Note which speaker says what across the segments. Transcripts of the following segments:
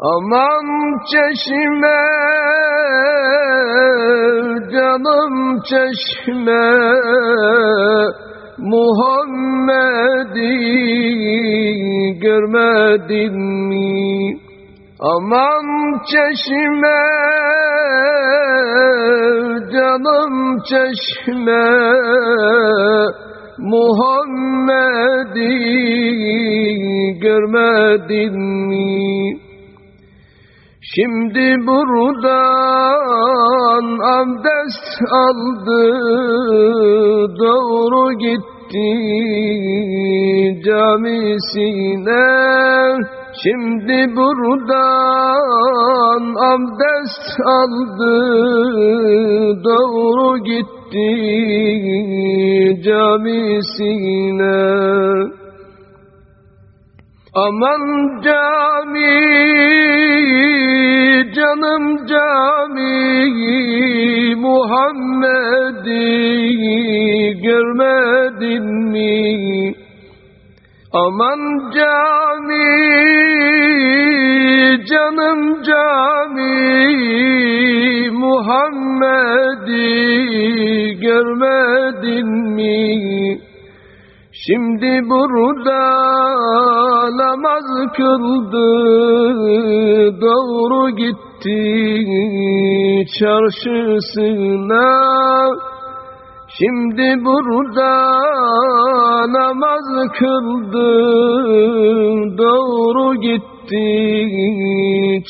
Speaker 1: Aman çeşme canım çeşme Muhammed'i görmedin mi? Aman çeşme canım çeşme Muhammed'i görmedin mi? Şimdi buradan abdest aldı doğru gitti camisine. Şimdi buradan abdest aldı doğru gitti camisine. Aman cami görmedin mi? Aman cami canım cami Muhammed'i görmedin mi? Şimdi burada namaz kıldı doğru gitti çarşısına Şimdi burada namaz kıldı doğru gitti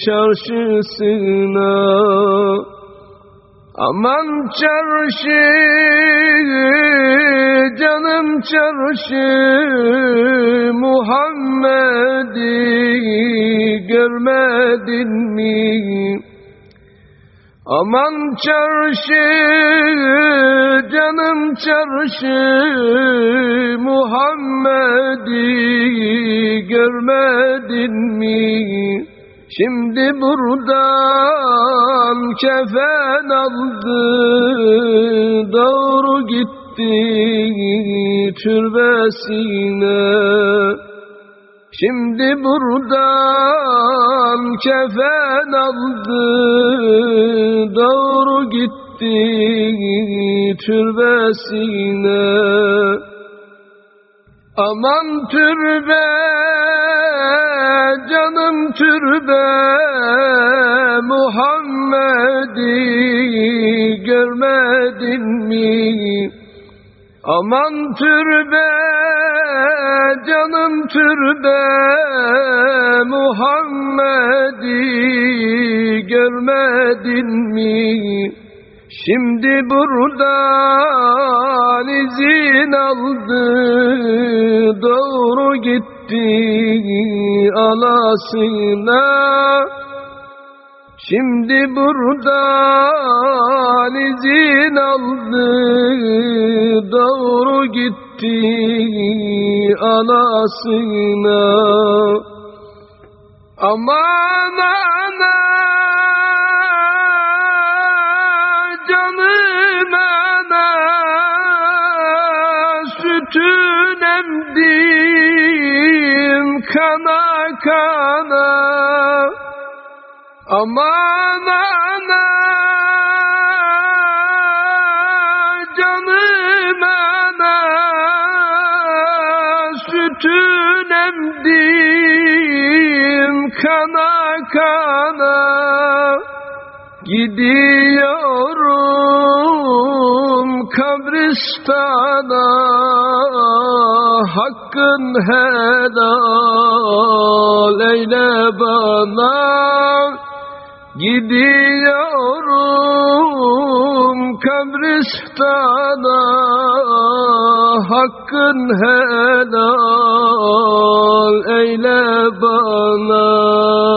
Speaker 1: çarşısına Aman çarşı canım çarşı Muhammed'i görmedin mi? Aman çarşı canım çarşı Muhammed'i görmedin mi? Şimdi buradan kefen aldı doğru gitti türbesine Şimdi buradan kefen aldı doğru gitti türbesine Aman türbe canım türbe Muhammed'i görmedin mi? Aman türbe canım türbe Muhammed'i görmedin mi? Şimdi buradan izin aldı doğru gitti alasına Şimdi buradan izin aldı doğru gitti anasına. Aman ana canım ana sütün emdim kana kana Aman ana canım ana sütün emdim kana kana Gidiyorum kabristana. Hakkın helal eyle bana Gidiyorum kabristana Hakkın helal eyle bana